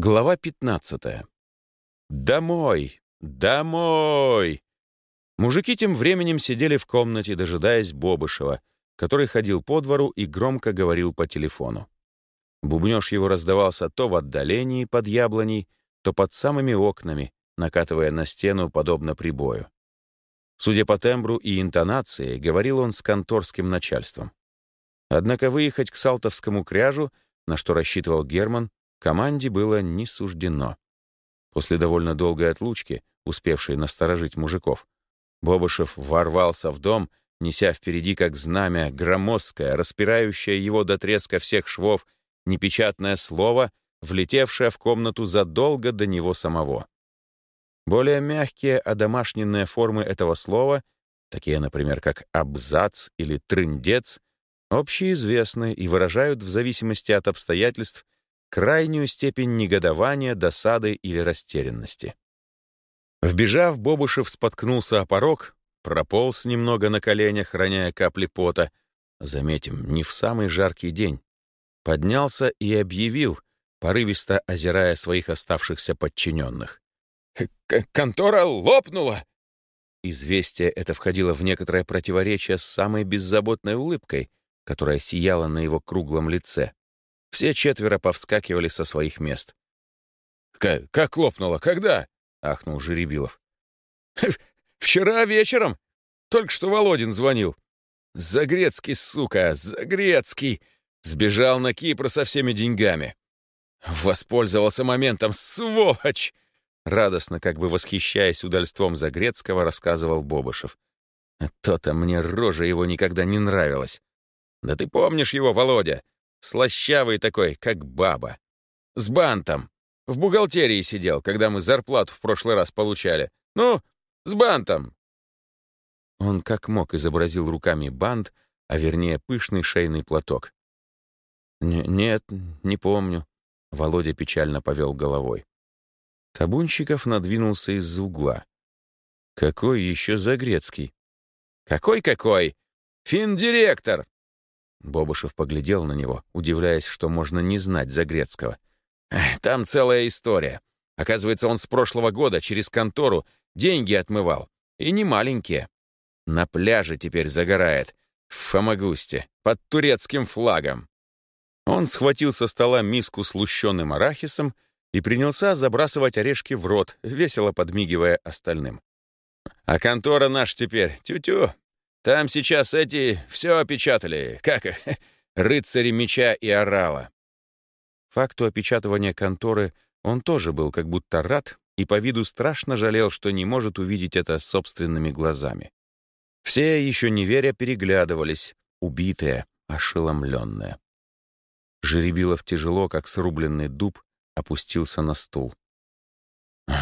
Глава 15. Домой! Домой! Мужики тем временем сидели в комнате, дожидаясь Бобышева, который ходил по двору и громко говорил по телефону. Бубнёж его раздавался то в отдалении под яблоней, то под самыми окнами, накатывая на стену подобно прибою. Судя по тембру и интонации, говорил он с конторским начальством. Однако выехать к Салтовскому кряжу, на что рассчитывал Герман, команде было не суждено. После довольно долгой отлучки, успевшей насторожить мужиков, Бобышев ворвался в дом, неся впереди как знамя громоздкое, распирающее его до треска всех швов, непечатное слово, влетевшее в комнату задолго до него самого. Более мягкие одомашненные формы этого слова, такие, например, как абзац или трындец, общеизвестны и выражают в зависимости от обстоятельств крайнюю степень негодования, досады или растерянности. Вбежав, Бобушев споткнулся о порог, прополз немного на коленях, роняя капли пота, заметим, не в самый жаркий день, поднялся и объявил, порывисто озирая своих оставшихся подчиненных. «Контора лопнула!» Известие это входило в некоторое противоречие с самой беззаботной улыбкой, которая сияла на его круглом лице. Все четверо повскакивали со своих мест. «Как, лопнуло? Когда?» — ахнул Жеребилов. «Вчера вечером. Только что Володин звонил. Загрецкий, сука, Загрецкий. Сбежал на Кипр со всеми деньгами. Воспользовался моментом, сволочь!» Радостно, как бы восхищаясь удальством Загрецкого, рассказывал Бобышев. «То-то мне рожа его никогда не нравилась. Да ты помнишь его, Володя? Слащавый такой, как баба. С бантом. В бухгалтерии сидел, когда мы зарплату в прошлый раз получали. Ну, с бантом. Он как мог изобразил руками бант, а вернее пышный шейный платок. «Нет, не помню», — Володя печально повел головой. Табунщиков надвинулся из-за угла. «Какой еще Загрецкий?» «Какой-какой? Финдиректор! Бобышев поглядел на него, удивляясь, что можно не знать Загрецкого. «Там целая история. Оказывается, он с прошлого года через контору деньги отмывал. И не маленькие. На пляже теперь загорает. В Фомагусте. Под турецким флагом». Он схватил со стола миску с лущенным арахисом и принялся забрасывать орешки в рот, весело подмигивая остальным. «А контора наш теперь, тю-тю, там сейчас эти все опечатали, как рыцари меча и орала. Факту опечатывания конторы он тоже был как будто рад и по виду страшно жалел, что не может увидеть это собственными глазами. Все, еще не веря, переглядывались, убитые, ошеломленные. Жеребилов тяжело, как срубленный дуб, опустился на стул.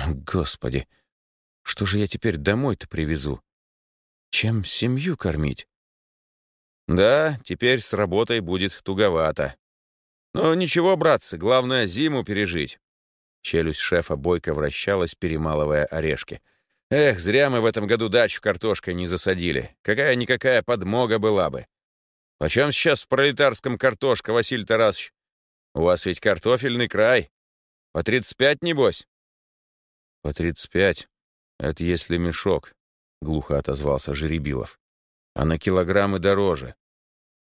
«Господи, что же я теперь домой-то привезу? Чем семью кормить? Да, теперь с работой будет туговато. Но ничего, братцы, главное зиму пережить. Челюсть шефа бойко вращалась, перемалывая орешки. Эх, зря мы в этом году дачу картошкой не засадили. Какая-никакая подмога была бы. Почем сейчас в пролетарском картошка, Василий Тарасович? У вас ведь картофельный край. По 35, небось? По 35. Это если мешок. — глухо отозвался Жеребилов. «А на килограммы дороже».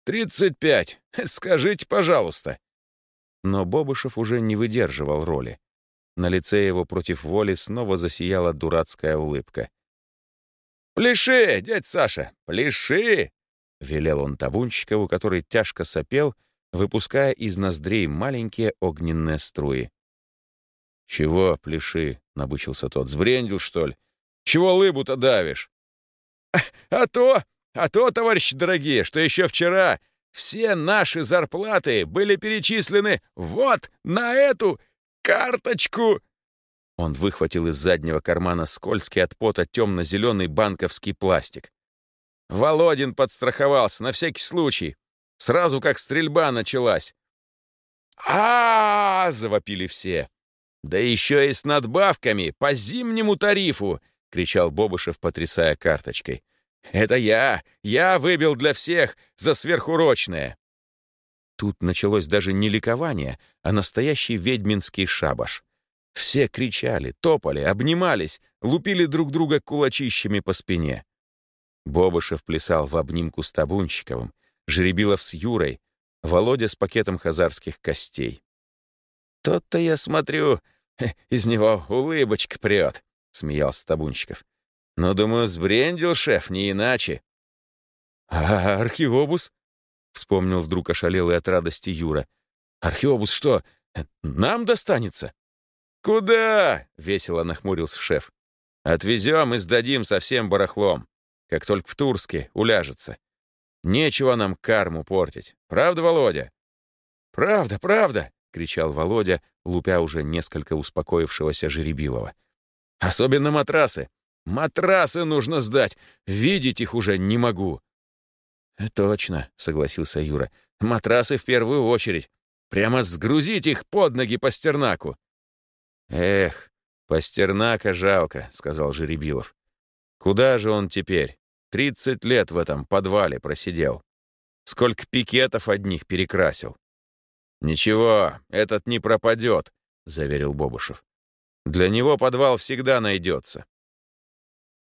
«Тридцать пять! Скажите, пожалуйста!» Но Бобышев уже не выдерживал роли. На лице его против воли снова засияла дурацкая улыбка. «Пляши, дядь Саша, пляши!» — велел он табунщикову, который тяжко сопел, выпуская из ноздрей маленькие огненные струи. «Чего пляши?» — набычился тот. «Сбрендил, что ли? Чего лыбу-то давишь? А то, а то, товарищи дорогие, что еще вчера все наши зарплаты были перечислены вот на эту карточку. Он выхватил из заднего кармана скользкий от пота темно-зеленый банковский пластик. Володин подстраховался на всякий случай, сразу как стрельба началась. а, -а, -а завопили все. «Да еще и с надбавками по зимнему тарифу!» — кричал Бобышев, потрясая карточкой. «Это я! Я выбил для всех за сверхурочное!» тут началось даже не ликование, а настоящий ведьминский шабаш. Все кричали, топали, обнимались, лупили друг друга кулачищами по спине. Бобышев плясал в обнимку с Табунщиковым, Жеребилов с Юрой, Володя с пакетом хазарских костей. «Тот-то, я смотрю, из него улыбочка прет», — смеялся Табунщиков. «Но, думаю, сбрендил шеф, не иначе». «А археобус?» — вспомнил вдруг ошалелый от радости Юра. «Археобус что, нам достанется?» «Куда?» — весело нахмурился шеф. «Отвезем и сдадим со всем барахлом, как только в Турске уляжется. Нечего нам карму портить. Правда, Володя?» «Правда, правда!» — кричал Володя, лупя уже несколько успокоившегося Жеребилова. «Особенно матрасы. Матрасы нужно сдать. Видеть их уже не могу». «Точно», — согласился Юра. «Матрасы в первую очередь. Прямо сгрузить их под ноги Пастернаку». «Эх, Пастернака жалко», — сказал Жеребилов. «Куда же он теперь? Тридцать лет в этом подвале просидел. Сколько пикетов одних перекрасил». «Ничего, этот не пропадет», — заверил Бобушев. «Для него подвал всегда найдется».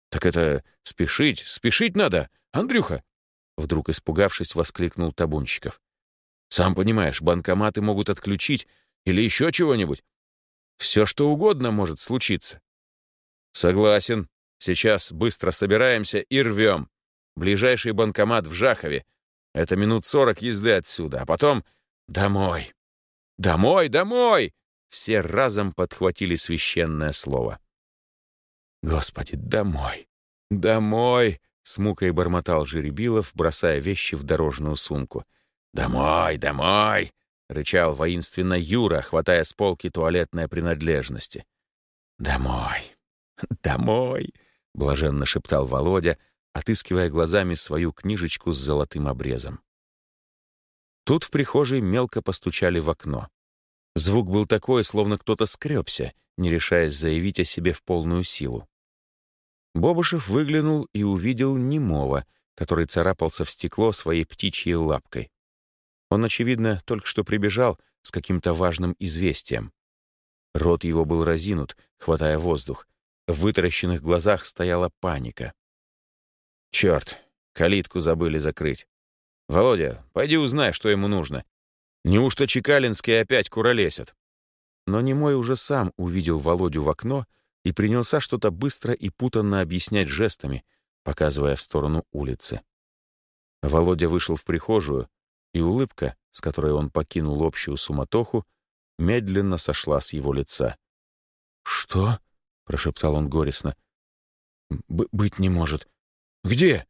«Так это спешить, спешить надо, Андрюха!» Вдруг испугавшись, воскликнул Табунщиков. «Сам понимаешь, банкоматы могут отключить или еще чего-нибудь. Все, что угодно может случиться». «Согласен. Сейчас быстро собираемся и рвем. Ближайший банкомат в Жахове. Это минут сорок езды отсюда, а потом домой. Домой, домой!» Все разом подхватили священное слово. «Господи, домой! Домой!» С мукой бормотал Жеребилов, бросая вещи в дорожную сумку. «Домой, домой!» — рычал воинственно Юра, хватая с полки туалетной принадлежности. «Домой! Домой!» — блаженно шептал Володя, отыскивая глазами свою книжечку с золотым обрезом. Тут в прихожей мелко постучали в окно. Звук был такой, словно кто-то скребся, не решаясь заявить о себе в полную силу. Бобушев выглянул и увидел немого, который царапался в стекло своей птичьей лапкой. Он, очевидно, только что прибежал с каким-то важным известием. Рот его был разинут, хватая воздух. В вытаращенных глазах стояла паника. «Черт, калитку забыли закрыть. Володя, пойди узнай, что ему нужно. Неужто Чекалинские опять куролесят?» Но Немой уже сам увидел Володю в окно — и принялся что-то быстро и путанно объяснять жестами, показывая в сторону улицы. Володя вышел в прихожую, и улыбка, с которой он покинул общую суматоху, медленно сошла с его лица. «Что?» — прошептал он горестно. «Быть не может. Где?»